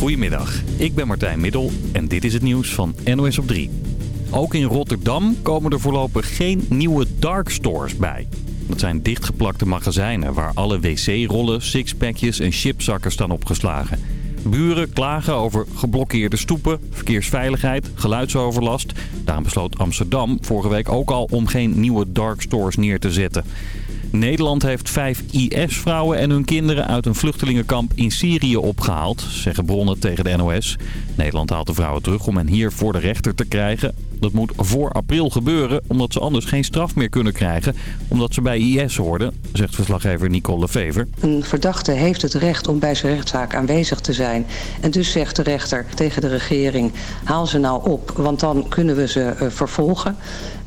Goedemiddag, ik ben Martijn Middel en dit is het nieuws van NOS op 3. Ook in Rotterdam komen er voorlopig geen nieuwe dark stores bij. Dat zijn dichtgeplakte magazijnen waar alle wc-rollen, sixpackjes en chipzakken staan opgeslagen. Buren klagen over geblokkeerde stoepen, verkeersveiligheid, geluidsoverlast. Daarom besloot Amsterdam vorige week ook al om geen nieuwe dark stores neer te zetten. Nederland heeft vijf IS-vrouwen en hun kinderen uit een vluchtelingenkamp in Syrië opgehaald, zeggen bronnen tegen de NOS. Nederland haalt de vrouwen terug om hen hier voor de rechter te krijgen. Dat moet voor april gebeuren, omdat ze anders geen straf meer kunnen krijgen, omdat ze bij IS hoorden, zegt verslaggever Nicole Lefever. Een verdachte heeft het recht om bij zijn rechtszaak aanwezig te zijn. En dus zegt de rechter tegen de regering, haal ze nou op, want dan kunnen we ze uh, vervolgen.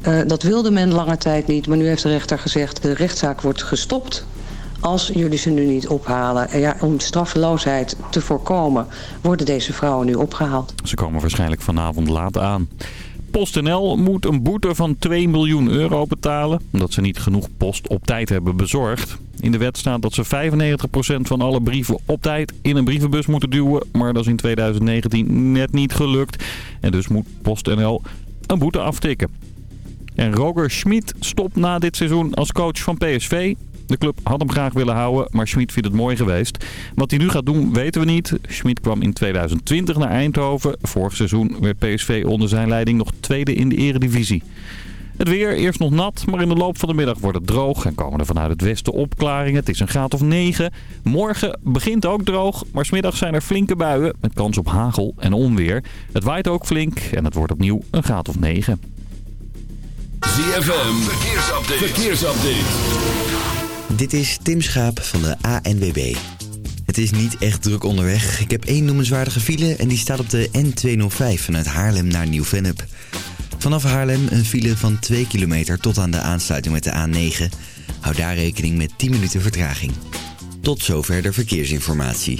Uh, dat wilde men lange tijd niet, maar nu heeft de rechter gezegd... de rechtszaak wordt gestopt als jullie ze nu niet ophalen. En ja, om straffeloosheid te voorkomen worden deze vrouwen nu opgehaald. Ze komen waarschijnlijk vanavond laat aan. PostNL moet een boete van 2 miljoen euro betalen... omdat ze niet genoeg post op tijd hebben bezorgd. In de wet staat dat ze 95% van alle brieven op tijd in een brievenbus moeten duwen... maar dat is in 2019 net niet gelukt. En dus moet PostNL een boete aftikken. En Roger Schmid stopt na dit seizoen als coach van PSV. De club had hem graag willen houden, maar Schmid vindt het mooi geweest. Wat hij nu gaat doen, weten we niet. Schmid kwam in 2020 naar Eindhoven. Vorig seizoen werd PSV onder zijn leiding nog tweede in de eredivisie. Het weer, eerst nog nat, maar in de loop van de middag wordt het droog. En komen er vanuit het westen opklaringen. Het is een graad of 9. Morgen begint ook droog, maar smiddag zijn er flinke buien. Met kans op hagel en onweer. Het waait ook flink en het wordt opnieuw een graad of 9. ZFM, verkeersupdate. verkeersupdate. Dit is Tim Schaap van de ANWB. Het is niet echt druk onderweg. Ik heb één noemenswaardige file en die staat op de N205 vanuit Haarlem naar Nieuw-Vennep. Vanaf Haarlem een file van 2 kilometer tot aan de aansluiting met de A9. Houd daar rekening met 10 minuten vertraging. Tot zover de verkeersinformatie.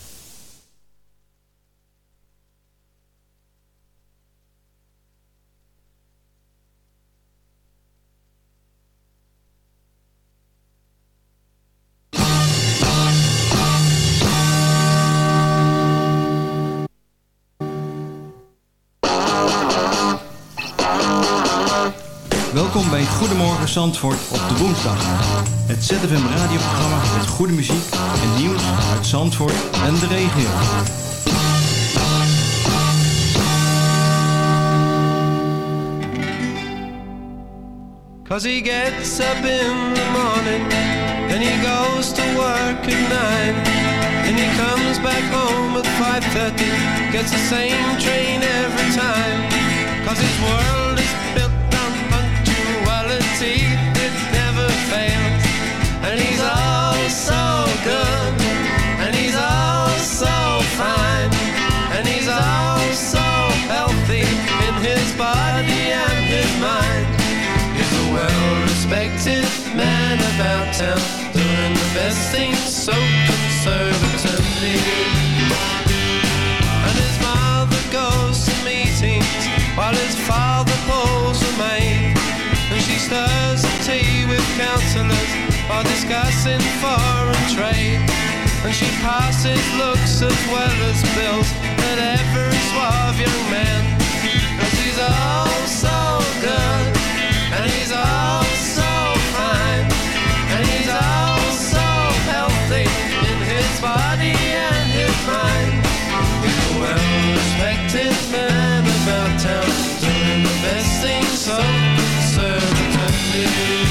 Zandvoort op de woensdag. Het ZFM radioprogramma met goede muziek en nieuws uit Zandvoort en de regio. Cause he gets up in the morning and he goes to work at nine and he comes back home at 5.30 gets the same train every time Cause his world is built punctuality it never fails. And he's all so good and he's all so fine. And he's all so healthy in his body and his mind. He's a well-respected man about town Doing the best things so conservatively councillors are discussing foreign trade And she passes looks as well as bills At every suave young man. Cause he's all so good and he's all so fine And he's all so healthy In his body and his mind. He's a well-respected man about town Doing the best things so conservatively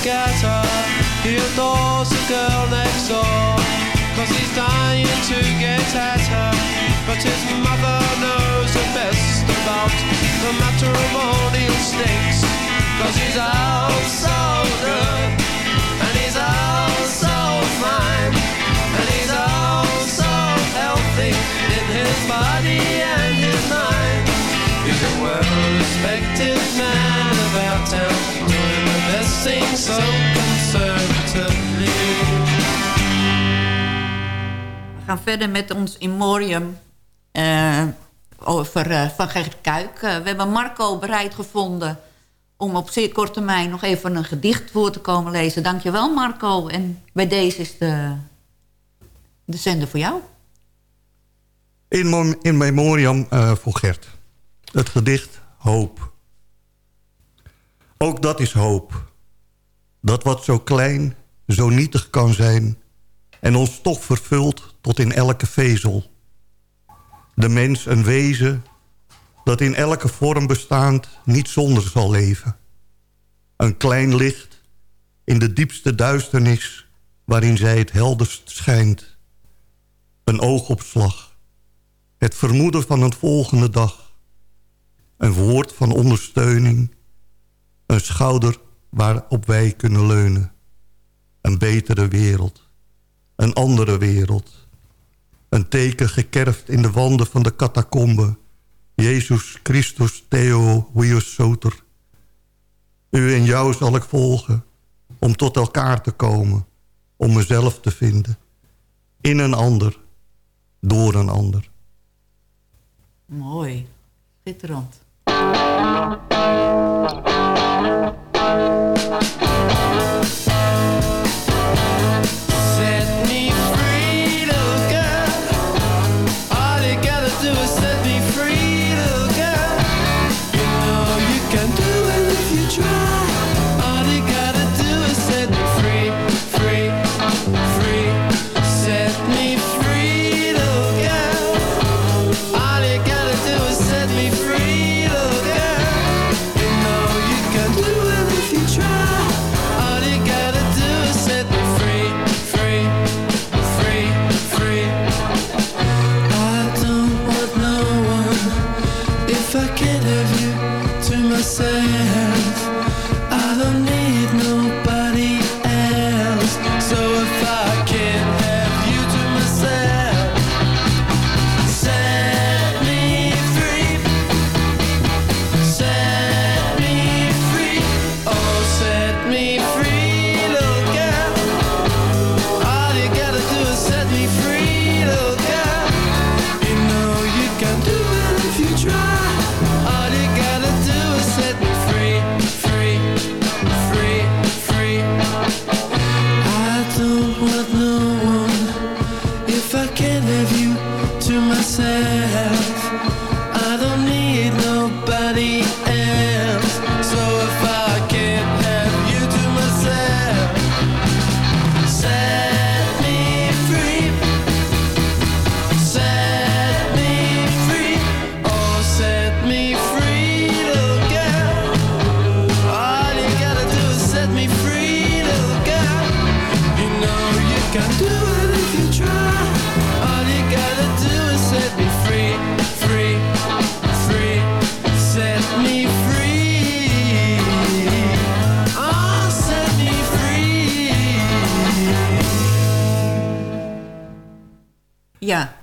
regatta. He adores the girl next door, cause he's dying to get at her. But his mother knows the best about the matrimonial snakes, cause he's out so good. And he's all so fine And he's all so healthy In his body thing so conservatively We gaan verder met ons Immorium eh, over eh, Van Gert Kuik. Eh, we hebben Marco bereid gevonden om op zeer korte termijn nog even een gedicht voor te komen lezen. Dankjewel Marco. En bij deze is de, de zender voor jou. In, in memoriam eh, voor Gert. Het gedicht Hoop. Ook dat is hoop. Dat wat zo klein, zo nietig kan zijn... en ons toch vervult tot in elke vezel. De mens een wezen dat in elke vorm bestaand niet zonder zal leven. Een klein licht in de diepste duisternis... waarin zij het helderst schijnt. Een oogopslag het vermoeden van een volgende dag. Een woord van ondersteuning. Een schouder waarop wij kunnen leunen. Een betere wereld. Een andere wereld. Een teken gekerfd in de wanden van de catacombe. Jezus Christus Theo Huius Soter. U en jou zal ik volgen. Om tot elkaar te komen. Om mezelf te vinden. In een ander. Door een ander. Mooi. Schitterend.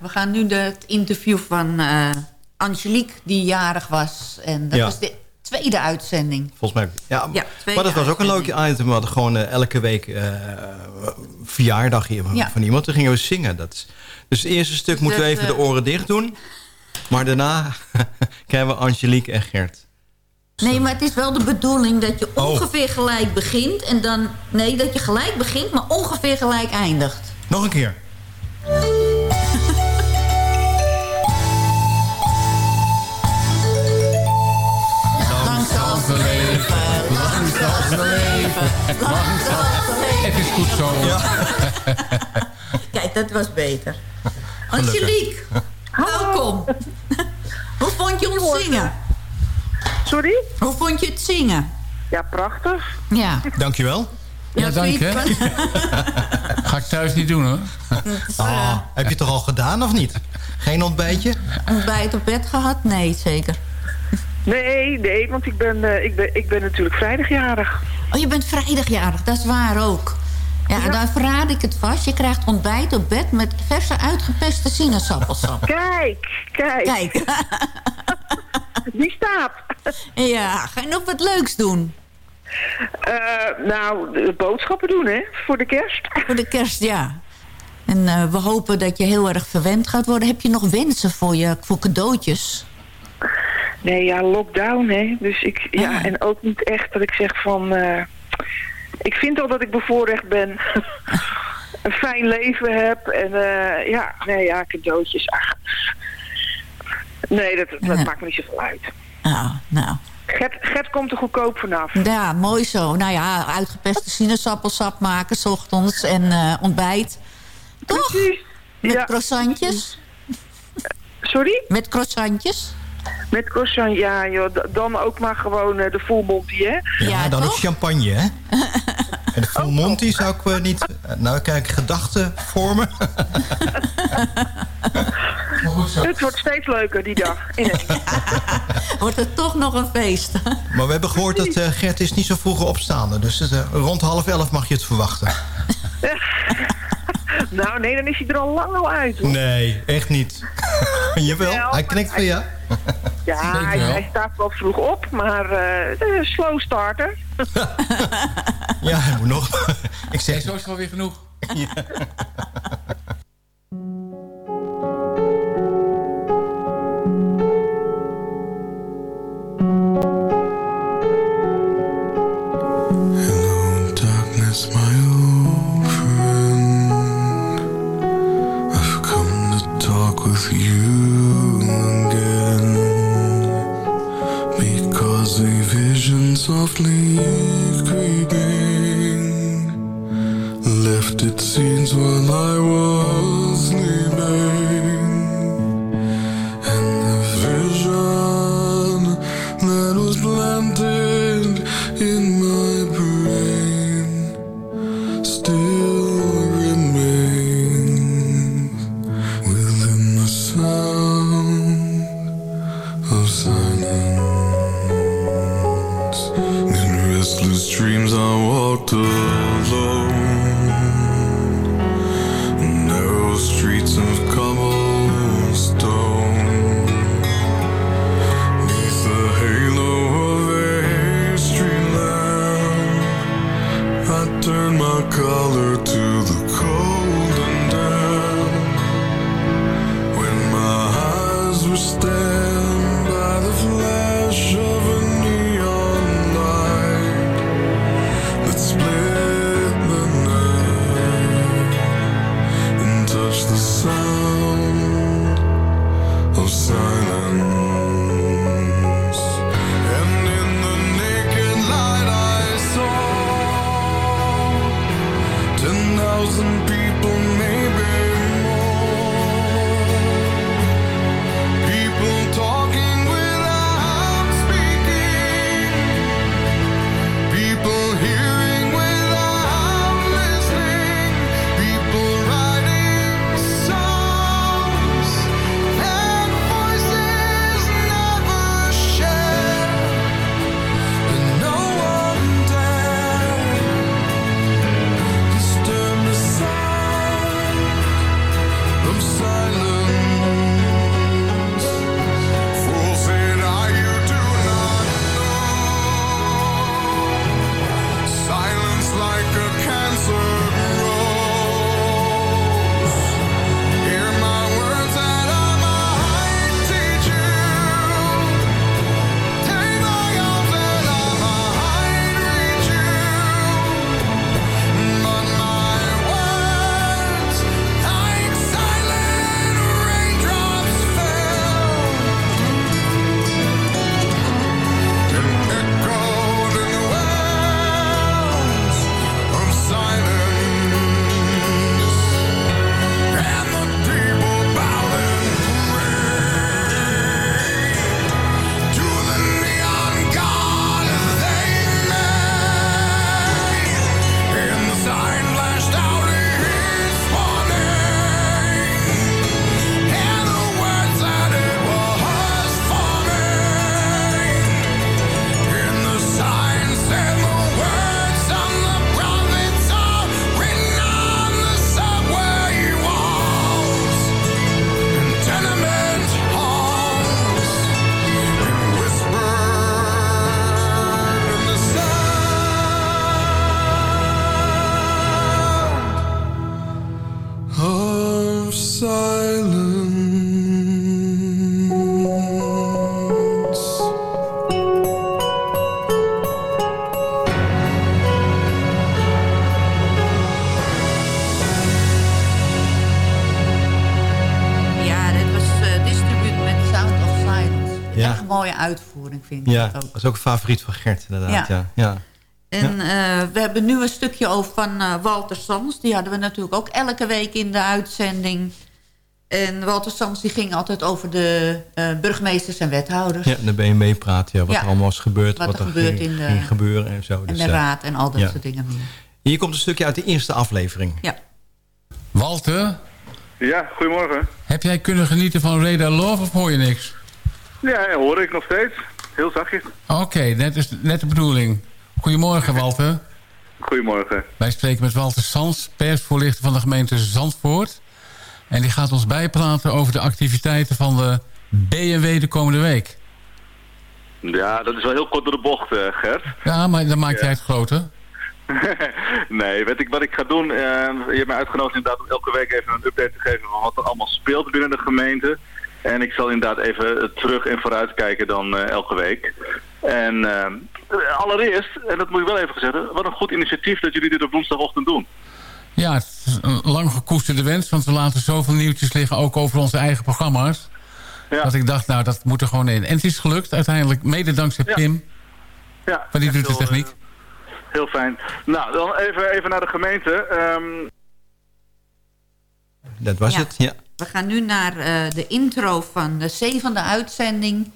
We gaan nu de, het interview van eh, Angelique, die jarig was. En dat Ja. was de tweede uitzending. Volgens mij. Ja, maar dat was ook een leuk item. We hadden gewoon eh, elke week eh verjaardag hier van, Ja. van iemand. Toen gingen we zingen. Dat is, dus het eerste stuk Dus moeten we even de oren dicht doen. Maar daarna krijgen we Angelique en Gert. Nee, maar het is wel de bedoeling dat je Oh. ongeveer gelijk begint... en dan... Nee, dat je gelijk begint, maar ongeveer gelijk eindigt. Nog een keer. Het is goed zo. Kijk, dat was beter. Angelique, welkom. Hoe vond je ons zingen? Sorry? Hoe vond je het zingen? Ja, prachtig. Ja. Dankjewel. Ja, dank hè. zoiets van- Ga ik thuis niet doen hoor. Ah, heb je het toch al gedaan of niet? Geen ontbijtje? Ontbijt op bed gehad? Nee, zeker. Nee, nee, want ik ben, eh, ik ben, ik ben natuurlijk vrijdagjarig. Oh, je bent vrijdagjarig, dat is waar ook. Ja, daar verraad ik het vast. Je krijgt ontbijt op bed met verse uitgepeste sinaasappelsap. Kijk, kijk. Kijk. Die staat. Ja, ga je nog wat leuks doen? Eh, nou, boodschappen doen, hè, voor de kerst. Voor de kerst, ja. En eh, we hopen dat je heel erg verwend gaat worden. Heb je nog wensen voor, je, voor cadeautjes? Nee, ja, lockdown, hè. Dus ik, ja, Ah. en ook niet echt dat ik zeg van... eh, ik vind al dat ik bevoorrecht ben. een fijn leven heb. En eh, ja, nee, ja, cadeautjes. Ach. Nee, dat, dat Ja. maakt me niet zoveel uit. Nou, nou. Gert, Gert komt er goedkoop vanaf. Ja, mooi zo. Nou ja, uitgepeste sinaasappelsap maken s ochtends en eh, ontbijt. Toch? Precies. Met Ja. croissantjes? Sorry? Met croissantjes? Met croissant, ja joh, dan ook maar gewoon eh, de full monty, hè? Ja, dan ook champagne, hè? En de Full Monty zou ik eh, niet... eh, Nou, kijk, gedachten vormen. Het wordt steeds leuker die dag. ineens. Wordt het toch nog een feest? Maar we hebben gehoord dat Gert is niet zo vroeg opstaande. Dus eh, rond half elf mag je het verwachten. Nou nee, dan is hij er al lang al uit. Hoor. Nee, echt niet. Jawel, Wel, hij knikt van ja. Ja, hij, staat wel vroeg op, maar eh, een slow starter. Ja, hij moet nog. Ik Nee, zeg, zo is het wel weer genoeg. softly creeping. Left its scenes while I was vind Ja, dat dat ook. is ook een favoriet van Gert, inderdaad. Ja. Ja. Ja. En eh, we hebben nu een stukje over van eh, Walter Sans. Die hadden we natuurlijk ook elke week in de uitzending. En Walter Sans die ging altijd over de eh, burgemeesters en wethouders. Ja, de BMW praat, ja, wat Ja. er allemaal is gebeurd. Wat Wat, er er gebeurt ging, in de- ging gebeuren en zo. En Dus, de raad en al dat ja. soort dingen meer. Hier komt een stukje uit de eerste aflevering. Ja. Walter, Ja, goedemorgen. heb jij kunnen genieten van Radar Love of hoor je niks? Ja, hoor ik nog steeds. Heel zachtjes. Oké, net, is net de bedoeling. Goedemorgen, Walter. Goedemorgen. Wij spreken met Walter Sans, persvoorlichter van de gemeente Zandvoort. En die gaat ons bijpraten over de activiteiten van de BMW de komende week. Ja, dat is wel heel kort door de bocht, eh, Gert. Ja, maar dan maak jij het groter. nee, weet ik wat ik ga doen? Eh, je hebt mij uitgenodigd inderdaad om elke week even een update te geven van wat er allemaal speelt binnen de gemeente. En ik zal inderdaad even terug en vooruit kijken dan eh, elke week. En eh, allereerst, en dat moet ik wel even gezegd hebben, wat een goed initiatief dat jullie dit op woensdagochtend doen. Ja, het is een lang gekoesterde wens, want we laten zoveel nieuwtjes liggen, ook over onze eigen programma's. Dat ik dacht, nou, dat moet er gewoon in. En het is gelukt, uiteindelijk, mede dankzij Pim. Ja, Maar die doet de heel, techniek. eh, heel fijn. Nou, dan even, even naar de gemeente. Ehm, Dat was Ja. het, ja. We gaan nu naar eh, de intro van de zevende uitzending.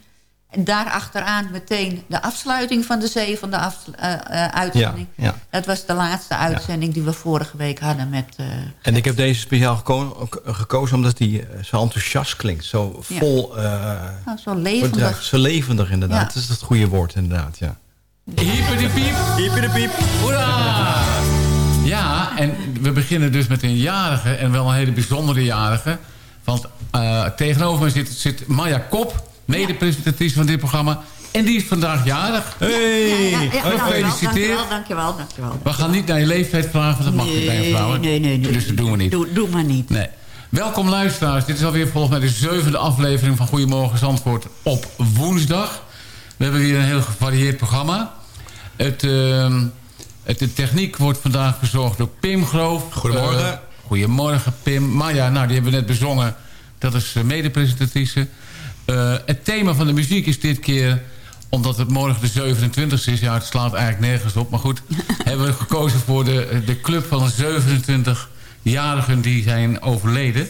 En daarachteraan meteen de afsluiting van de zevende af, eh, eh, uitzending. Ja, ja. Dat was de laatste uitzending die we vorige week hadden met... eh, En ik heb deze speciaal geko- gekozen omdat die zo enthousiast klinkt. Zo Ja. vol... eh, nou, zo levendig. bedrijf- Zo levendig inderdaad. Ja. Dat is het goede woord inderdaad, ja. Hyper de piep. Hyper de piep. Hoera! Ja, en we beginnen dus met een jarige en wel een hele bijzondere jarige. Want eh, tegenover me zit, zit Maya Kop, mede-presentatrice van dit programma. En die is vandaag jarig. Hey! Gefeliciteerd. Dankjewel, dankjewel, dankjewel. We gaan niet naar je leeftijd vragen, want dat mag niet bij een vrouw. nee, nee, nee. Dus dat doen we niet. Doe, doe maar niet. Nee. Welkom luisteraars. Dit is alweer volgens mij de zevende aflevering van Goedemorgen Zandvoort op woensdag. We hebben weer een heel gevarieerd programma. Het, ehm, het, de techniek wordt vandaag verzorgd door Pim Groof. Goedemorgen. Eh, goedemorgen Pim. Maya, nou die hebben we net bezongen. Dat is uh, mede-presentatrice. Eh, het thema van de muziek is dit keer omdat het morgen de 27 is. Ja, het slaat eigenlijk nergens op. Maar goed, hebben we gekozen voor de, de club van 27-jarigen die zijn overleden.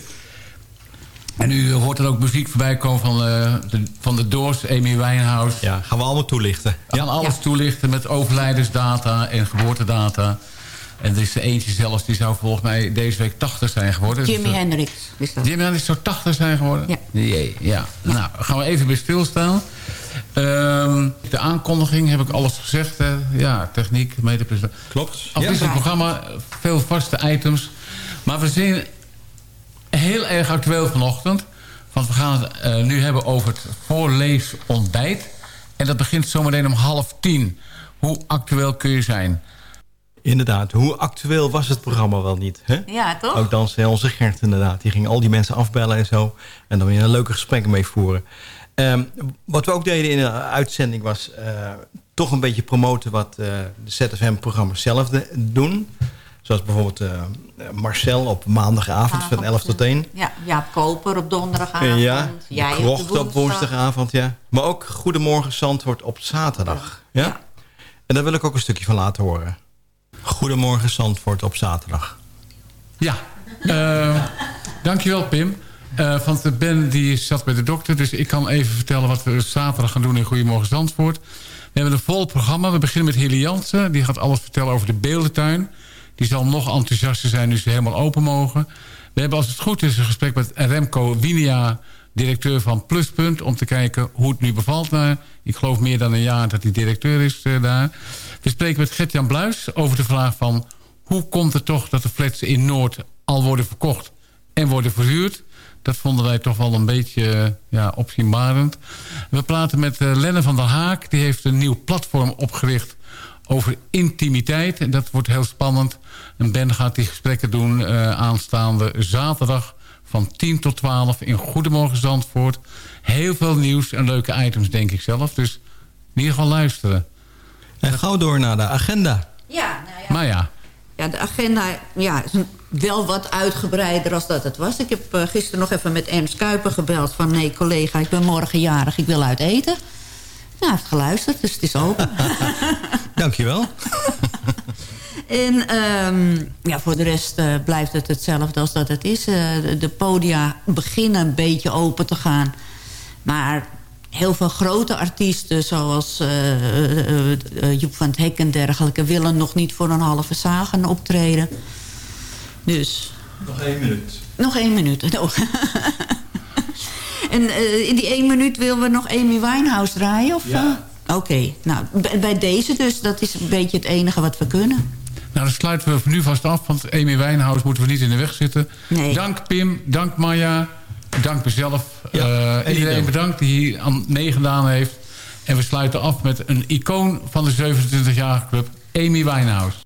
En nu hoort er ook muziek voorbij komen van, eh, de, van de Doors, Amy Winehouse. Ja, gaan we allemaal toelichten. We gaan alles toelichten met overlijdensdata en geboortedata. En er is er eentje zelfs, die zou volgens mij deze week 80 zijn geworden. Jimi Dus, Hendrix is dat. Jimi Hendrix zou 80 zijn geworden? Ja. Jee, ja. Nou, gaan we even bij stilstaan. Ehm, de aankondiging heb ik alles gezegd. hè. Ja, techniek, medepresentatie. Klopt. Afwisselend Ja. programma, veel vaste items. Maar we zijn heel erg actueel vanochtend. Want we gaan het eh, nu hebben over het voorleesontbijt. En dat begint zometeen om half tien. Hoe actueel kun je zijn? Inderdaad, hoe actueel was het programma wel niet? Hè? Ja, toch? Ook dankzij onze Gert inderdaad. Die ging al die mensen afbellen en zo. En dan weer een leuke gesprek mee voeren. Ehm, wat we ook deden in de uitzending was... eh, toch een beetje promoten wat eh, de ZFM-programma's zelf de- doen. Zoals bijvoorbeeld eh, Marcel op maandagavond van 11 tot 1. Ja, Jaap Koper op donderdagavond. Eh, ja, de Jij krocht op, de op woensdagavond, ja. Maar ook Goedemorgen Zandvoort op zaterdag. Ja? En daar wil ik ook een stukje van laten horen. Goedemorgen Zandvoort op zaterdag. Ja, eh, dankjewel Pim. Eh want Ben die zat bij de dokter, dus ik kan even vertellen... wat we zaterdag gaan doen in Goedemorgen Zandvoort. We hebben een vol programma. We beginnen met Hilly Jansen. Die gaat alles vertellen over de beeldentuin. Die zal nog enthousiaster zijn nu ze helemaal open mogen. We hebben als het goed is een gesprek met Remco Winia... directeur van Pluspunt, om te kijken hoe het nu bevalt. Na, ik geloof meer dan een jaar dat hij directeur is eh, daar. We spreken met Gert-Jan Bluis over de vraag van... hoe komt het toch dat de flats in Noord al worden verkocht en worden verhuurd? Dat vonden wij toch wel een beetje eh, ja, opzienbarend. We praten met uh, Lenne van der Haak. Die heeft een nieuw platform opgericht over intimiteit. En dat wordt heel spannend. En Ben gaat die gesprekken doen uh, aanstaande zaterdag van 10 tot 12 in Goedemorgen Zandvoort. Heel veel nieuws en leuke items, denk ik zelf. Dus in ieder geval luisteren. En gauw door naar de agenda. Ja, nou ja. Maar ja. Ja, de agenda ja, is wel wat uitgebreider als dat het was. Ik heb eh, gisteren nog even met Ernst Kuiper gebeld... van nee, collega, ik ben morgen jarig, ik wil uit eten. Ja, hij heeft geluisterd, dus het is open. Dankjewel. En ehm, ja, voor de rest eh, blijft het hetzelfde als dat het is. Eh, de, podia beginnen een beetje open te gaan. Maar heel veel grote artiesten... zoals eh, eh, eh, Joep van het Hek en dergelijke... willen nog niet voor een halve zaal gaan optreden. Dus Nog één minuut. nog één minuut. Oh. En eh, in die één minuut willen we nog Amy Winehouse draaien? Of, Ja. eh? Oké, nou, bij- deze dus. Dat is een beetje het enige wat we kunnen. Nou, dan sluiten we nu vast af, want Amy Wijnhuis moeten we niet in de weg zitten. Nee. Dank Pim, dank Maya, dank mezelf. Eh, en iedereen bedankt die hier aan meegedaan heeft. En we sluiten af met een icoon van de 27-jarige club, Amy Winehouse.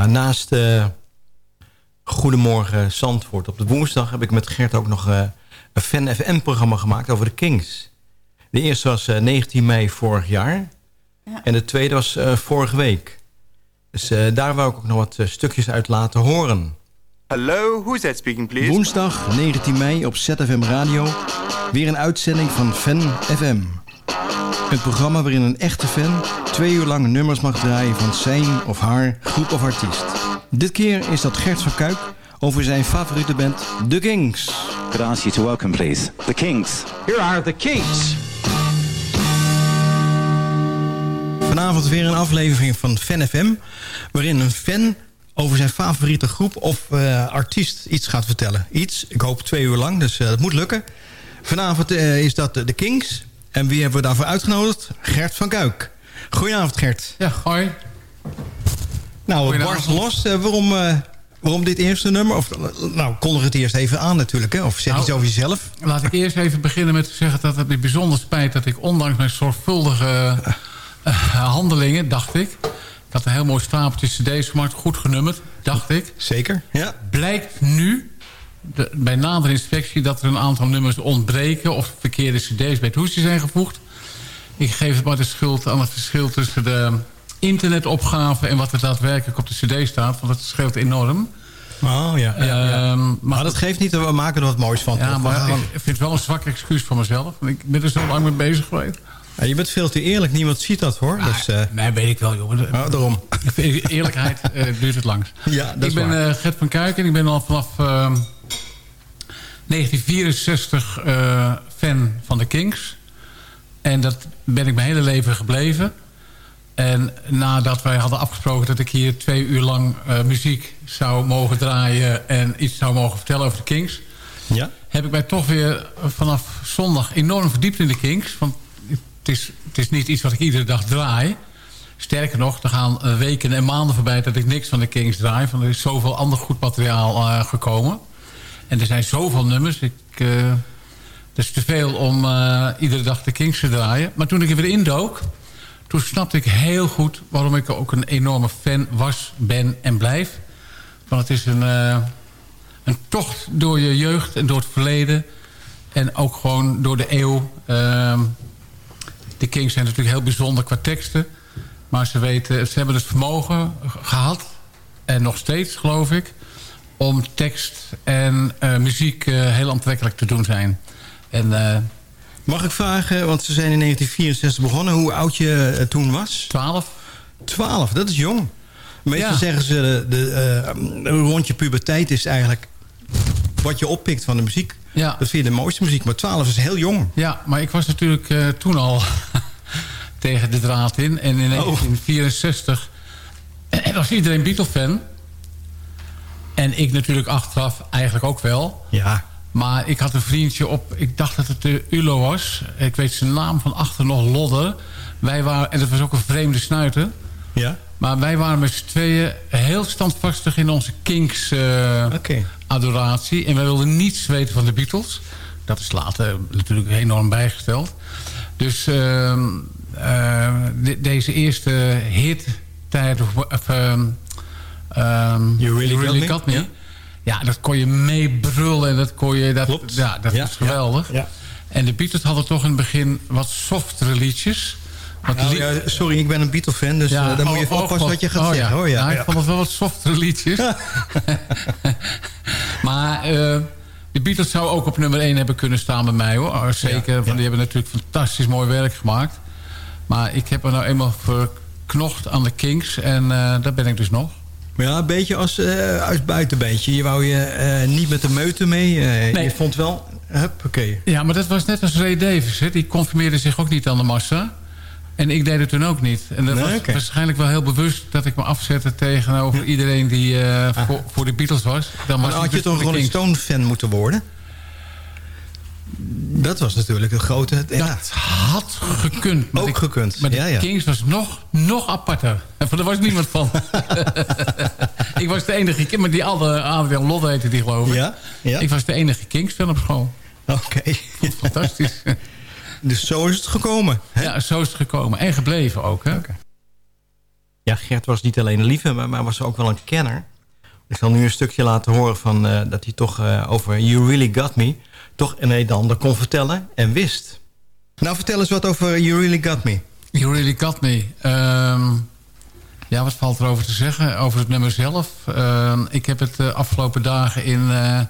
Ja, naast eh, Goedemorgen Zandvoort. Op de woensdag heb ik met Gert ook nog eh, een Fan FM-programma gemaakt over de Kings. De eerste was eh, 19 mei vorig jaar. En de tweede was eh, vorige week. Dus eh, daar wou ik ook nog wat eh, stukjes uit laten horen. Hello, who's that speaking, please? Woensdag 19 mei op ZFM Radio. Weer een uitzending van Fan FM. Het programma waarin een echte fan twee uur lang nummers mag draaien van zijn of haar groep of artiest. Dit keer is dat Gert van Kuik over zijn favoriete band The Kings. Could I ask you to welcome, please, the Kings. Here are the Kings. Vanavond weer een aflevering van Fan FM... waarin een fan over zijn favoriete groep of eh, artiest iets gaat vertellen. Iets, ik hoop twee uur lang, dus eh, dat moet lukken. Vanavond eh, is dat de Kings. En wie hebben we daarvoor uitgenodigd? Gert van Kuik. Goedenavond, Gert. Ja, hoi. Nou, barst los. Eh, waarom, eh, waarom dit eerste nummer? Of, nou, kondig het eerst even aan natuurlijk. Hè? Of zeg Nou, iets over jezelf. Laat ik eerst even beginnen met te zeggen dat het me bijzonder spijt... dat ik ondanks mijn zorgvuldige eh, handelingen, dacht ik... ik had een heel mooi stapeltje cd's gemaakt, goed genummerd, dacht ik. Zeker, ja. Blijkt nu, de, bij nadere inspectie... dat er een aantal nummers ontbreken... of verkeerde cd's bij het hoesje zijn gevoegd. Ik geef het maar de schuld aan het verschil tussen de internetopgave... en wat er daadwerkelijk op de cd staat, want dat scheelt enorm. Oh ja. ja, ja. Ehm, maar dat geeft niet, we maken er wat moois van. Ja, toch? maar ik vind het wel een zwak excuus voor mezelf. want Ik ben er zo lang mee bezig geweest. Ja, je bent veel te eerlijk, niemand ziet dat hoor. dus, eh, nee, weet ik wel, jongen. Oh, daarom. Eerlijkheid eh, duurt het langst. Ja, dat ik is ben eh, Gert van Kuik en ik ben al vanaf ehm, 1964 eh, fan van de Kings. En dat ben ik mijn hele leven gebleven. En nadat wij hadden afgesproken dat ik hier twee uur lang eh, muziek zou mogen draaien... en iets zou mogen vertellen over de Kings... Ja? heb ik mij toch weer vanaf zondag enorm verdiept in de Kings. Want het is, het is niet iets wat ik iedere dag draai. Sterker nog, er gaan eh, weken en maanden voorbij dat ik niks van de Kings draai. Want er is zoveel ander goed materiaal gekomen. En er zijn zoveel nummers. Ik, eh, dat is te veel om eh, iedere dag de Kings te draaien. Maar toen ik er weer indook... toen snapte ik heel goed waarom ik ook een enorme fan was, ben en blijf. Want het is een, eh, een tocht door je jeugd en door het verleden. En ook gewoon door de eeuw. Ehm, de Kings zijn natuurlijk heel bijzonder qua teksten. Maar ze, weten, ze hebben het vermogen gehad. En nog steeds, geloof ik. Om tekst en eh, muziek eh, heel aantrekkelijk te doen zijn. En, eh, Mag ik vragen, want ze zijn in 1964 begonnen... hoe oud je toen was? 12. 12, dat is jong. Meestal Ja. zeggen ze, de, rond je puberteit is eigenlijk... wat je oppikt van de muziek. Ja. Dat vind je de mooiste muziek. Maar 12 is heel jong. Ja, maar ik was natuurlijk toen al tegen de draad in. En in 1964 was iedereen Beatle-fan. En ik natuurlijk achteraf eigenlijk ook wel. Ja. Maar ik had een vriendje op, ik dacht dat het de Ulo was. Ik weet zijn naam van achter nog, Lodder. Wij waren, en dat was ook een vreemde snuiter. Ja? Maar wij waren met z'n tweeën heel standvastig in onze Kinks eh, adoratie. En wij wilden niets weten van de Beatles. Dat is later natuurlijk enorm bijgesteld. Dus ehm, eh, de- deze eerste hit tijd... Of, ehm, You Really Got Me? Ja. Ja, dat kon je meebrullen. en Dat kon je, dat, Ja, dat Ja, was geweldig. ja. En de Beatles hadden toch in het begin wat softere liedjes. Wat Nou, li- ja, sorry, ik ben een Beatle-fan, dus eh, dan moet je even oh, oppassen wat je gaat Oh, zeggen. Ja. Hoor. Ja, Nou, ja. Ik vond het wel wat softere liedjes. maar eh, de Beatles zou ook op nummer 1 hebben kunnen staan bij mij. hoor. Oh, Zeker, want die hebben natuurlijk fantastisch mooi werk gemaakt. Maar ik heb er nou eenmaal verknocht aan de Kings. En eh daar ben ik dus nog. Maar ja, een beetje als, eh als buitenbeentje. Je wou je eh, niet met de meute mee. eh, Nee. Je vond wel... Hup, oké. Ja, maar dat was net als Ray Davis. Hè. Die conformeerde zich ook niet aan de massa. En ik deed het toen ook niet. En dat Nee, was waarschijnlijk wel heel bewust... dat ik me afzette tegenover iedereen die eh, voor, voor de Beatles was. Dan was had je dus toch de Rolling. Stone fan moeten worden? Dat was natuurlijk een grote... Ja. Dat had gekund. Maar Ook de- gekund, Maar de ja, ja. Kings was nog, nog aparter. En daar was niemand van. ik was de enige... Maar die andere Adrian Lodde heette die geloof ik. Ja, ja. Ik was de enige Kings fan op school. Oké. Fantastisch. Dus zo is het gekomen. Ja, zo is het gekomen. En gebleven ook. Hè? Ja, Gert was niet alleen een liefhebber, maar was ook wel een kenner. Ik zal nu een stukje laten horen van, eh, dat hij toch eh, over You Really Got Me... toch een Nederlander kon vertellen en wist. Nou, vertel eens wat over You Really Got Me. You Really Got Me. Ehm, ja, wat valt erover te zeggen? Over het nummer zelf. Ehm, ik heb het de afgelopen dagen in... eh,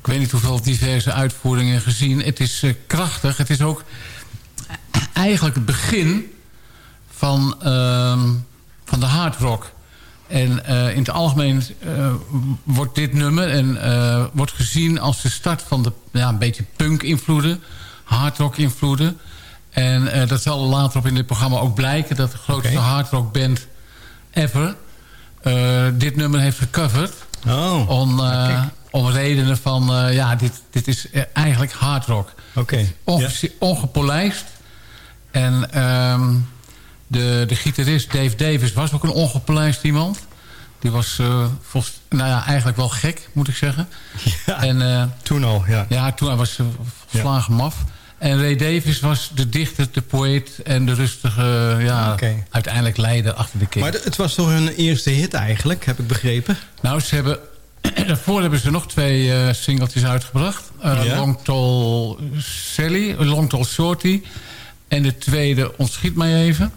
ik weet niet hoeveel diverse uitvoeringen gezien. Het is eh, krachtig. Het is ook eigenlijk het begin van, ehm, van de hard rock. En eh, in het algemeen eh, wordt dit nummer en, eh, wordt gezien als de start van de ja, een beetje punk-invloeden, hard rock-invloeden. En dat zal later op in dit programma ook blijken dat de grootste hard rock band ever dit nummer heeft gecoverd. Oh, om, eh, om redenen van, ja, dit, dit is eigenlijk hard rock. Oké. Onge- Ongepolijst. En ehm, de, de gitarist Dave Davis was ook een ongepolijst iemand. Die was eh, volgens, nou ja, eigenlijk wel gek, moet ik zeggen. en, eh, toen al, ja. Ja, toen hij was uh, volslagen maf. En Ray Davis was de dichter, de poëet en de rustige, ja, uiteindelijk leider achter de Kings. Maar het was toch hun eerste hit eigenlijk, heb ik begrepen? Nou, ze hebben... Daarvoor hebben ze nog twee eh singeltjes uitgebracht. Eh, Ja? Long Tall Sally, Long Tall Shorty. En de tweede ontschiet mij even.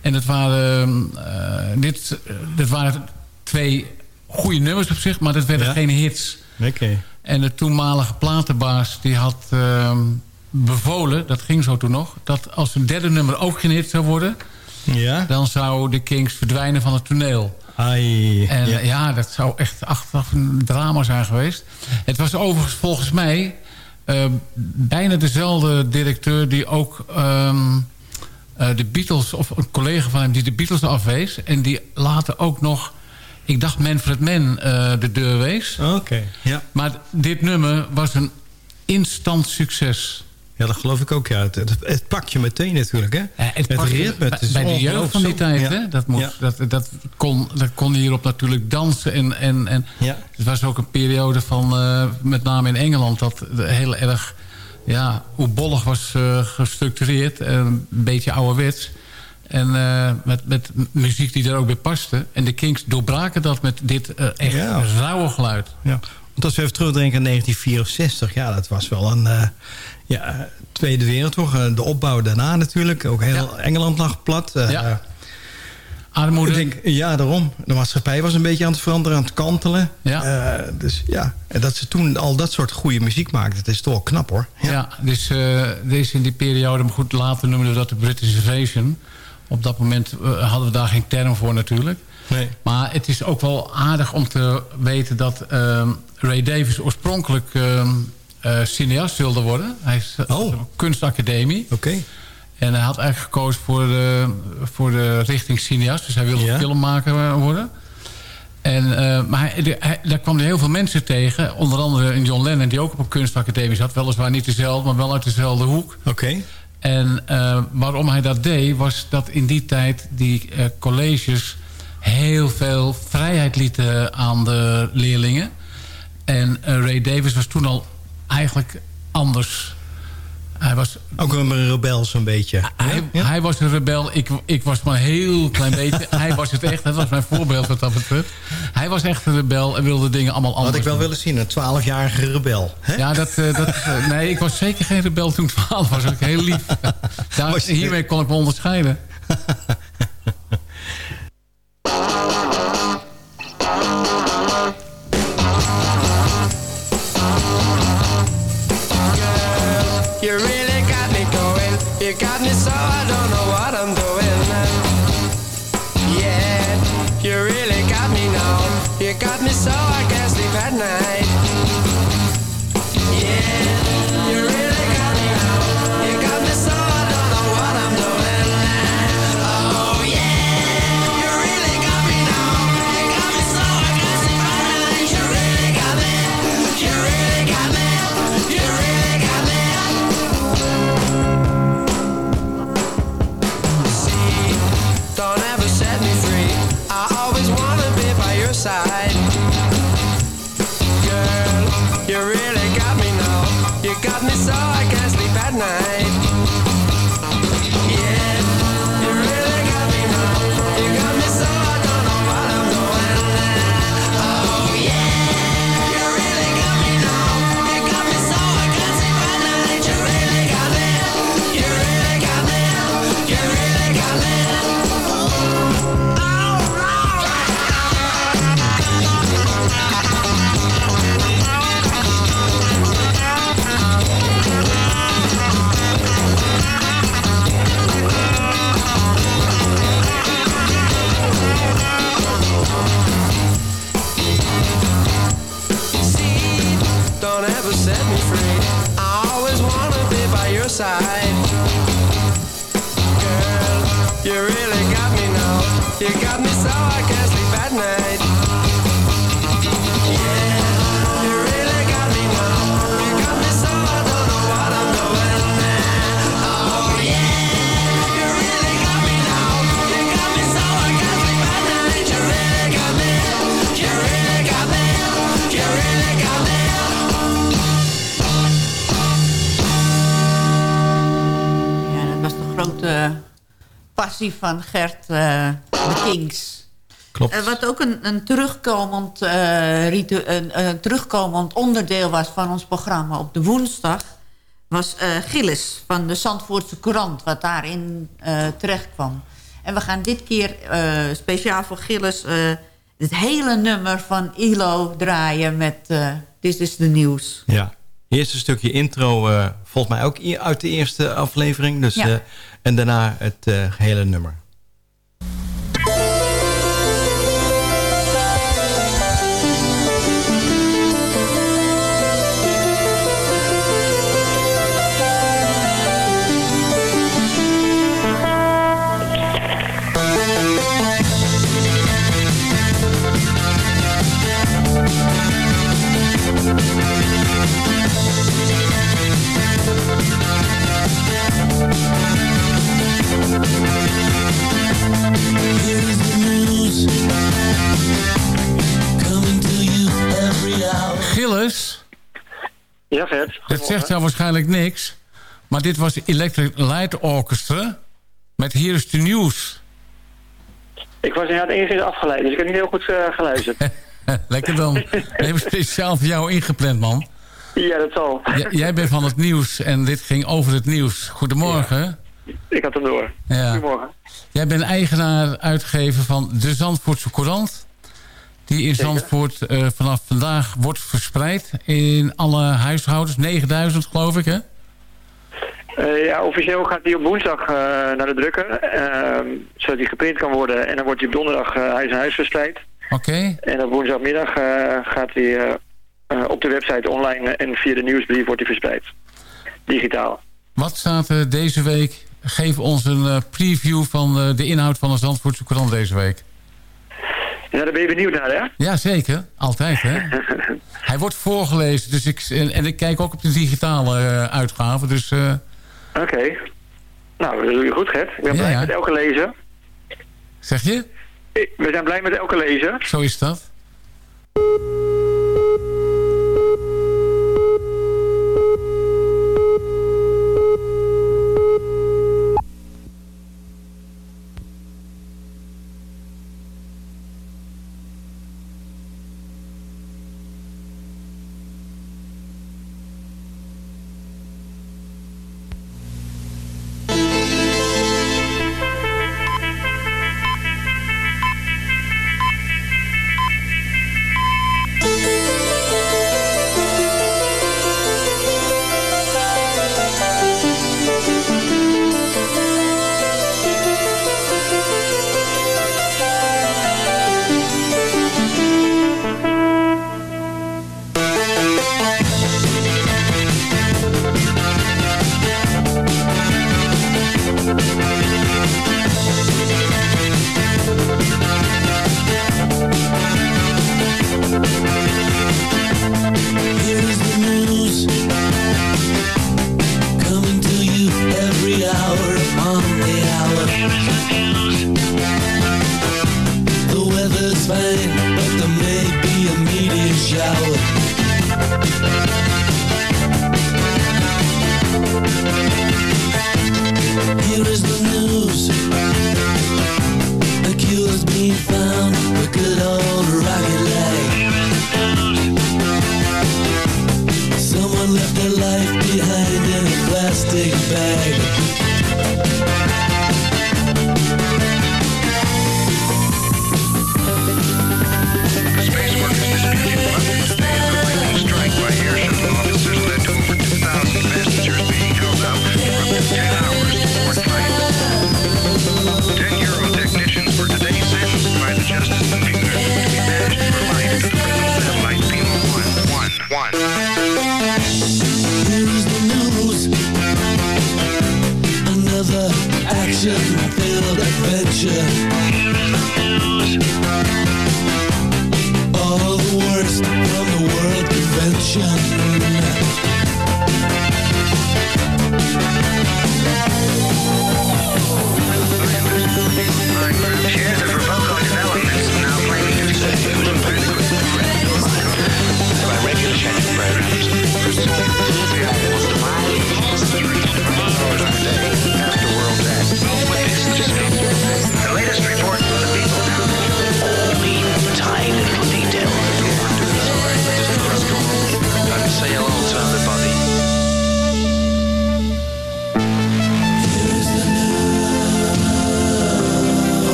En dat waren, eh, dit, eh, dat waren twee goede nummers op zich, maar dat werden Ja? geen hits. Oké. En de toenmalige platenbaas die had ehm, bevolen, dat ging zo toen nog... dat als een derde nummer ook geen hit zou worden... Ja? dan zou de Kings verdwijnen van het toneel. Ai, En ja. ja. ja, dat zou echt achteraf een drama zijn geweest. Het was overigens volgens mij eh, bijna dezelfde directeur... die ook ehm, eh, de Beatles, of een collega van hem... die de Beatles afwees. En die later ook nog, ik dacht Manfred Mann, eh, de deur wees. Oké, ja. Maar dit nummer was een instant succes. Ja, dat geloof ik ook, ja. Het, het, het pakt je meteen natuurlijk, hè? het het ritme, is bij de jeugd van die tijd, Ja. hè? Dat, moest, Ja. dat, dat, kon, dat kon hierop natuurlijk dansen. En, en, en Ja. Het was ook een periode van, eh, met name in Engeland... dat heel erg ja, oebollig was eh, gestructureerd. En een beetje ouderwets. En eh, met, met muziek die er ook bij paste. En de Kings doorbraken dat met dit eh, echt Ja. rauwe geluid. Ja. Want als we even terugdenken aan 1964... ja, dat was wel een eh, ja, Tweede Wereldoorlog. De opbouw daarna natuurlijk. Ook heel Engeland lag plat. Ja. Armoede. Ik denk, ja, daarom. De maatschappij was een beetje aan het veranderen, aan het kantelen. Ja. Eh, dus ja, en dat ze toen al dat soort goede muziek maakten... dat is toch wel knap, hoor. Ja, dus eh deze in die periode, maar goed, later noemden we dat de British Invasion. Op dat moment eh, hadden we daar geen term voor natuurlijk. Nee. Maar het is ook wel aardig om te weten dat ehm, Ray Davis oorspronkelijk ehm, eh, cineast wilde worden. Hij is oh. kunstacademie. Oké. En hij had eigenlijk gekozen voor de, voor de richting cineast. Dus hij wilde Ja. filmmaker worden. En, eh, maar hij, daar kwam hij heel veel mensen tegen. Onder andere een John Lennon die ook op een kunstacademie zat. Weliswaar niet dezelfde, maar wel uit dezelfde hoek. Oké. En eh, waarom hij dat deed, was dat in die tijd die eh, colleges heel veel vrijheid lieten aan de leerlingen. En eh, Ray Davis was toen al eigenlijk anders. Hij was, Ook een rebel zo'n beetje. hij, hij was een rebel, ik, ik was maar een heel klein beetje. hij was het echt, dat was mijn voorbeeld wat dat betreft. Hij was echt een rebel en wilde dingen allemaal anders Had ik wel doen. willen zien, een 12-jarige rebel. Hè? Ja, dat, eh, dat, eh, nee, ik was zeker geen rebel toen ik 12 was. Ik heel lief. Daar, hiermee kon ik me onderscheiden. Van Gert eh, de Kings. Klopt. Eh, wat ook een, een, terugkomend, eh, ritu- een, een terugkomend onderdeel was van ons programma op de woensdag... was Gilles van de Zandvoortse Courant, wat daarin terecht kwam. En we gaan dit keer speciaal voor Gilles... het hele nummer van ILO draaien met This is the News. Ja. Eerste stukje intro, eh, volgens mij ook uit de eerste aflevering. Dus, Ja. eh, en daarna het eh, hele nummer. Ja, Gert. dat zegt jou waarschijnlijk niks. Maar dit was Electric Light Orchestra met Hier is de News. Ik was inderdaad enigszins afgeleid, dus ik heb niet heel goed eh, geluisterd. Lekker dan. We hebben speciaal voor jou ingepland, man. ja, dat zal. Jij bent van het nieuws en dit ging over het nieuws. Goedemorgen. Ik had het door. Ja. Goedemorgen. Jij bent eigenaar, uitgever van de Zandvoortse Courant. Die in. Zandvoort eh, vanaf vandaag wordt verspreid in alle huishoudens. 9000 geloof ik, hè? Eh, ja, officieel gaat die op woensdag eh, naar de drukker, eh, zodat die geprint kan worden. En dan wordt die op donderdag huis aan huis verspreid. Oké. En op woensdagmiddag gaat die op de website online en via de nieuwsbrief wordt die verspreid. Digitaal. Wat staat er deze week? Geef ons een preview van de inhoud van de Zandvoortse Courant deze week. Ja, daar ben je benieuwd naar, hè? Jazeker, altijd hè. Hij wordt voorgelezen dus ik, en, en ik kijk ook op de digitale eh, uitgave. Dus eh, Oké. Nou, dat doe je goed, Gert. Ik ben Ja, blij ja. met elke lezer. zeg je? We zijn blij met elke lezer. Zo is dat. You.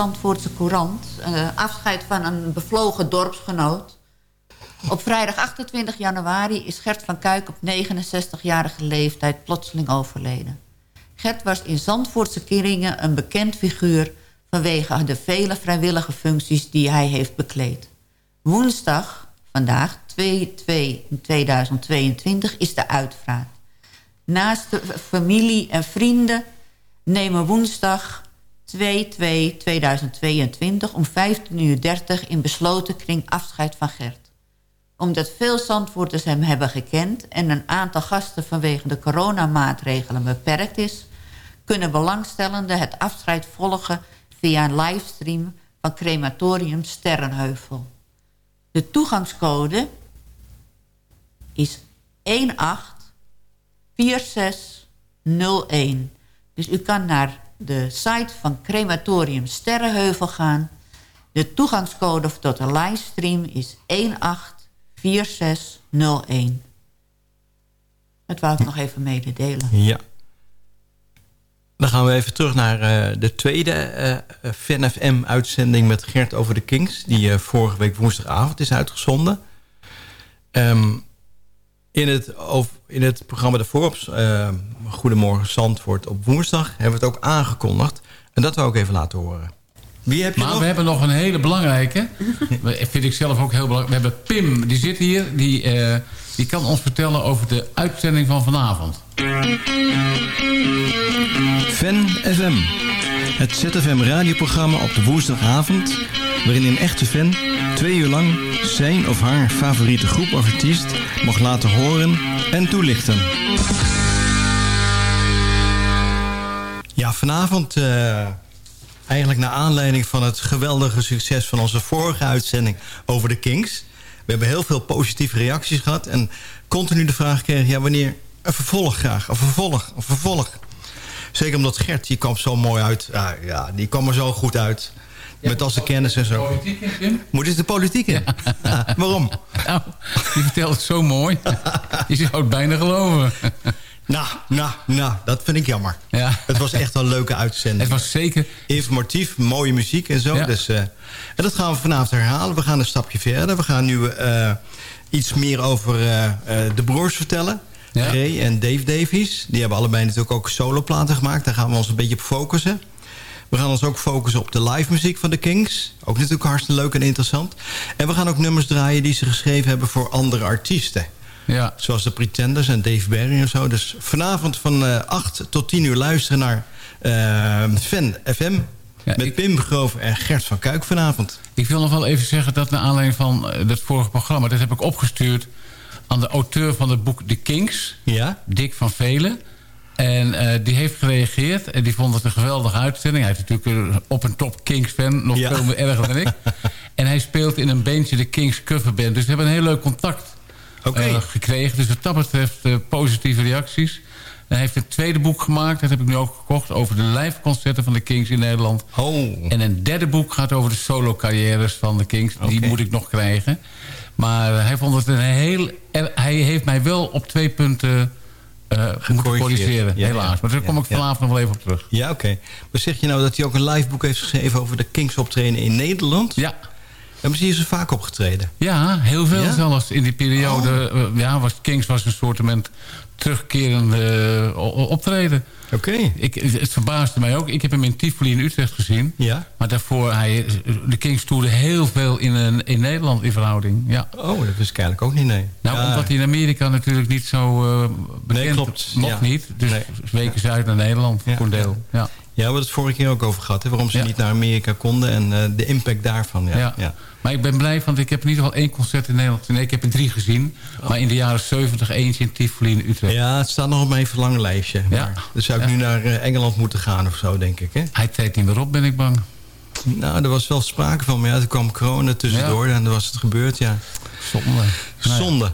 Zandvoortse Courant. Eh, afscheid van een bevlogen dorpsgenoot. Op vrijdag 28 januari is Gert van Kuik op 69-jarige leeftijd plotseling overleden. Gert was in Zandvoortse Keringen een bekend figuur... vanwege de vele vrijwillige functies die hij heeft bekleed. Woensdag, vandaag, 2-2-2022, is de uitvaart. Naast de familie en vrienden nemen woensdag 2-2-2022 om 15.30 uur in besloten kring afscheid van Gert. Omdat veel Zandvoorters hem hebben gekend... en een aantal gasten vanwege de coronamaatregelen beperkt is... kunnen belangstellenden het afscheid volgen via een livestream... van crematorium Sterrenheuvel. De toegangscode is 184601. Dus u kan naar de site van crematorium Sterrenheuvel gaan. De toegangscode tot de livestream is 184601. Dat wou ik nog even mededelen. Ja. Dan gaan we even terug naar eh, de tweede eh Fan FM-uitzending met Gert over de Kings... die eh, vorige week woensdagavond is uitgezonden. Ehm, in, het, in het programma daarvoor op eh, Goedemorgen Zandvoort op woensdag... hebben we het ook aangekondigd. En dat wil ik even laten horen. Wie heb je maar nog? we hebben nog een hele belangrijke. Vind ik zelf ook heel belangrijk. We hebben Pim, die zit hier. Die, eh, die kan ons vertellen over de uitzending van vanavond. Fan FM. Het ZFM radioprogramma op de woensdagavond... waarin een echte fan twee uur lang zijn of haar favoriete groep of artiest... mag laten horen en toelichten. Ja, vanavond... eh, eigenlijk naar aanleiding van het geweldige succes... van onze vorige uitzending over de Kings. We hebben heel veel positieve reacties gehad... en continu de vraag gekregen... ja, wanneer een vervolg graag, een vervolg, een vervolg... Zeker omdat Gert, die kwam zo mooi uit. Ja, ja die kwam er zo goed uit. Met al zijn kennis en zo. Politiek in? Moet is de politiek in? Waarom? Nou, die vertelt het zo mooi. Je zou het bijna geloven. Nou, nou, nou, dat vind ik jammer. Ja. Het was echt een leuke uitzending. Het was zeker... Informatief, mooie muziek en zo. Ja. Dus, eh, en dat gaan we vanavond herhalen. We gaan een stapje verder. We gaan nu eh, iets meer over eh, eh, de broers vertellen. Ja. Ray en Dave Davies. Die hebben allebei natuurlijk ook soloplaten gemaakt. Daar gaan we ons een beetje op focussen. We gaan ons ook focussen op de live muziek van de Kings. Ook natuurlijk hartstikke leuk en interessant. En we gaan ook nummers draaien die ze geschreven hebben voor andere artiesten. Ja. Zoals de Pretenders en Dave Barry en zo. Dus vanavond van eh 8 tot 10 uur luisteren naar eh, Fan FM. Met Pim Begroof en Gert van Kuik vanavond. Ik wil nog wel even zeggen dat naar aanleiding van eh, dat vorige programma... dat heb ik opgestuurd aan de auteur van het boek The Kings. Ja? Dick van Velen. En eh, die heeft gereageerd en die vond het een geweldige uitzending. Hij is natuurlijk een op- en top Kings-fan, nog Ja. veel meer erger dan ik. En hij speelt in een bandje, de Kings Coverband. Dus we hebben een heel leuk contact eh, gekregen. Dus wat dat betreft eh, positieve reacties. En hij heeft een tweede boek gemaakt, dat heb ik nu ook gekocht... over de live-concerten van de Kings in Nederland. Oh. En een derde boek gaat over de solo-carrières van de Kings. Die moet ik nog krijgen. Maar hij vond het een heel... Hij heeft mij wel op twee punten eh moeten corrigeren, Ja, helaas. ja. Maar daar kom Ja, ik vanavond nog wel even op terug. Ja, oké. Maar zeg je nou dat hij ook een liveboek heeft geschreven... over de Kings optreden in Nederland? Ja. Hebben ze hier zo vaak opgetreden? Ja, heel veel zelfs. In die periode, eh, ja, was Kings was een soort terugkerende eh, optreden. Oké. Ik, het verbaasde mij ook. Ik heb hem in Tivoli in Utrecht gezien. Ja. Maar daarvoor, hij, de Kings toerden heel veel in, een, in Nederland in verhouding. Ja. Oh, dat wist ik eigenlijk ook niet, nee. Nou, Ja. omdat hij in Amerika natuurlijk niet zo eh bekend Nee, klopt. Nog Ja. niet. Dus weken ze uit naar Nederland voor een deel. Ja. Ja, we hebben het vorige keer ook over gehad. Hè, waarom ze niet naar Amerika konden en eh, de impact daarvan. Ja. Ja. Ja. Maar ik ben blij, want ik heb in ieder geval één concert in Nederland. Nee, ik heb er drie gezien. Maar in de jaren 70 eentje in Tivoli in Utrecht. Ja, het staat nog op mijn verlanglijstje. Ja. Maar dan zou ik Ja. nu naar eh, Engeland moeten gaan of zo, denk ik. Hè? Hij treedt niet meer op, ben ik bang. Nou, er was wel sprake van. Maar ja, er kwam corona tussendoor en dan was het gebeurd, ja. Zonde. Zonde.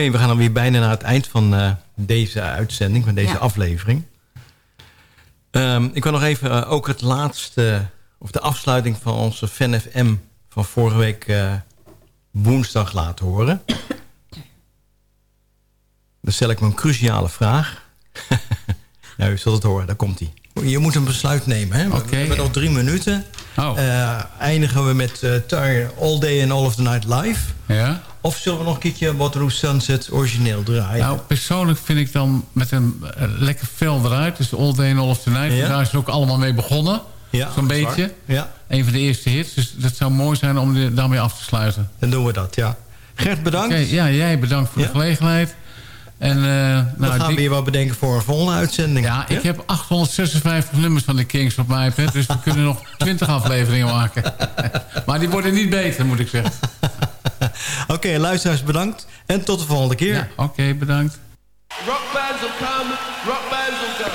Oké, we gaan dan weer bijna naar het eind van eh, deze uitzending, van deze Ja. aflevering. Ehm, ik wil nog even eh, ook het laatste, of de afsluiting van onze Fan FM van vorige week eh, woensdag laten horen. Dan stel ik me een cruciale vraag. nou, u zult het horen, daar komt hij. Je moet een besluit nemen. Hè? We- We hebben nog drie minuten. Oh. Eh, eindigen we met eh All Day and All of the Night live. Ja? Of zullen we nog een keertje Waterloo Sunset origineel draaien? Nou, persoonlijk vind ik dan met een eh, lekker fel eruit. Dus All Day and All of the Night. Ja. Daar is het ook allemaal mee begonnen. Ja, Zo'n beetje. Ja. Een van de eerste hits. Dus dat zou mooi zijn om daarmee af te sluiten. Dan doen we dat, ja. Gert, bedankt. Ja, jij bedankt voor de gelegenheid. En, eh, nou, we gaan Dick- weer wat bedenken voor een volgende uitzending. Ja, ik heb 856 nummers van de Kings op mijn iPad. Dus we kunnen nog 20 afleveringen maken. maar die worden niet beter, moet ik zeggen. Oké, luisteraars bedankt. En tot de volgende keer. Ja, Oké, bedankt. Rock bands will come, rock bands will go.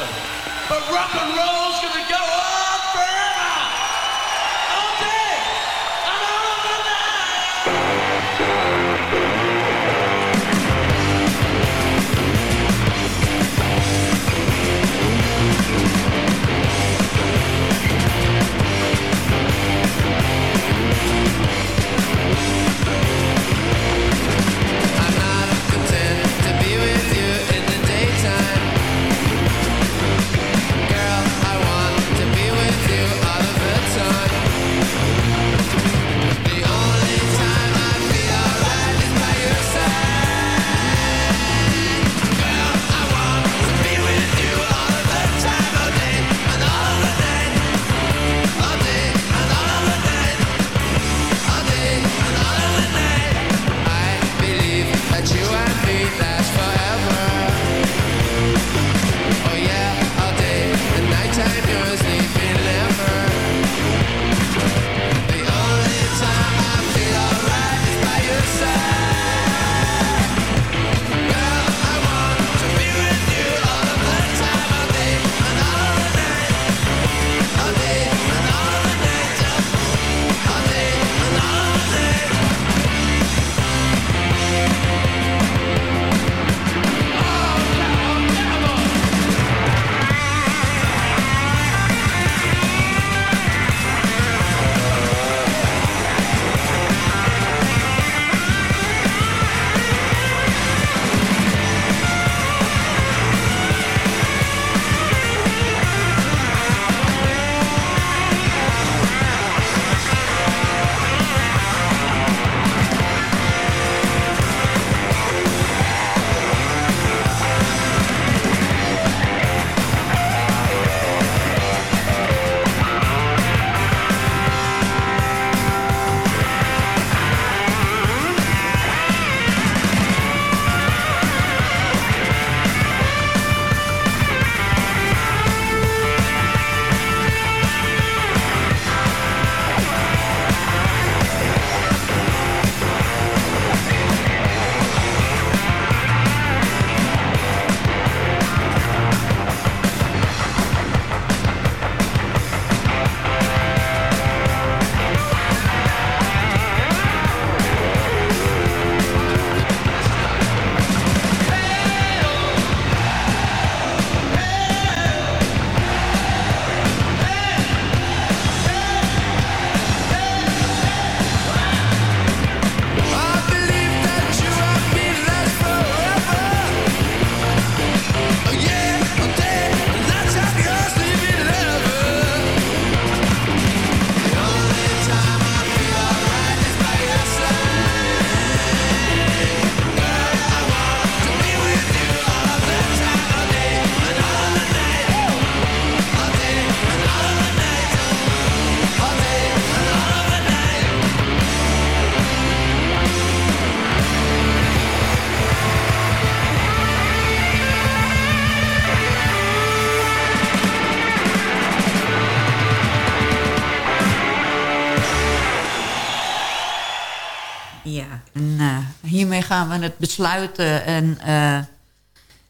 Gaan we het besluiten. En eh,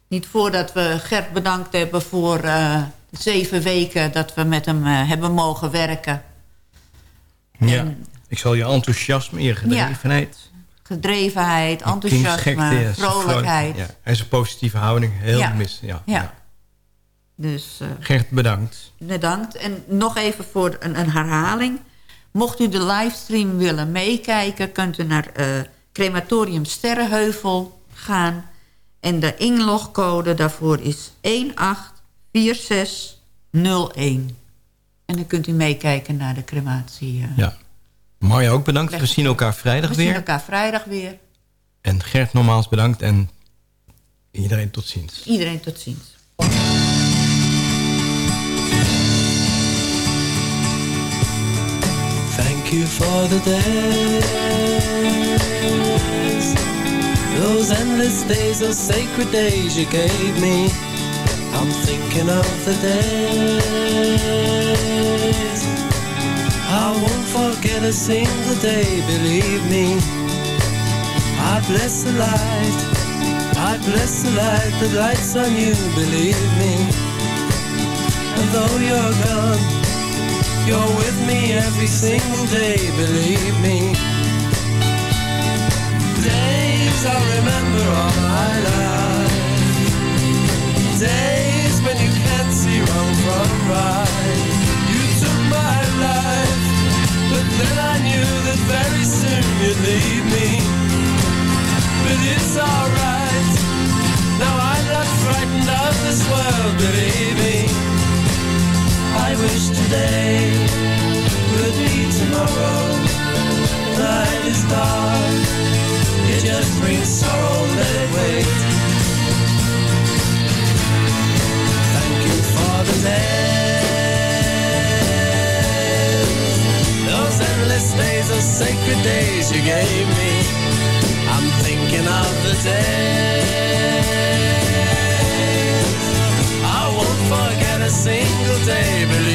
niet voordat we Gert bedankt hebben voor de zeven weken... dat we met hem eh, hebben mogen werken. Ja. Ik zal je enthousiasme, je gedrevenheid gedrevenheid, enthousiasme, vrolijkheid. Ja. En zijn positieve houding, heel Ja. mis. Ja. Ja. Dus Gert, bedankt. bedankt. En nog even voor een, een herhaling. Mocht u de livestream willen meekijken... kunt u naar Crematorium Sterrenheuvel gaan. En de inlogcode daarvoor is 184601. En dan kunt u meekijken naar de crematie. eh. Ja. Marja ook bedankt. We zien elkaar vrijdag We zien weer. elkaar vrijdag weer. En Gert nogmaals bedankt. En iedereen tot ziens. Iedereen tot ziens. Thank you for the days, those endless days, those sacred days you gave me. I'm thinking of the days. I won't forget a single day, believe me. I bless the light, I bless the light that lights on you, believe me. And though you're gone, you're with me every single day, believe me. Dark, it just brings sorrow, let it wait. Thank you for the days, those endless days, those sacred days you gave me. I'm thinking of the days I won't forget a single day, believe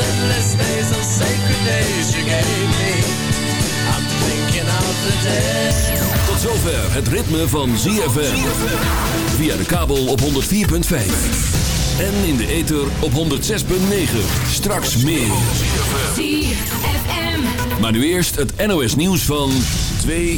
endless days, those sacred days you gave me. I'm thinking of the days. Tot zover het ritme van ZFM. Via de kabel op 104.5. En in de ether op 106.9. Straks meer. Maar nu eerst het NOS nieuws van 2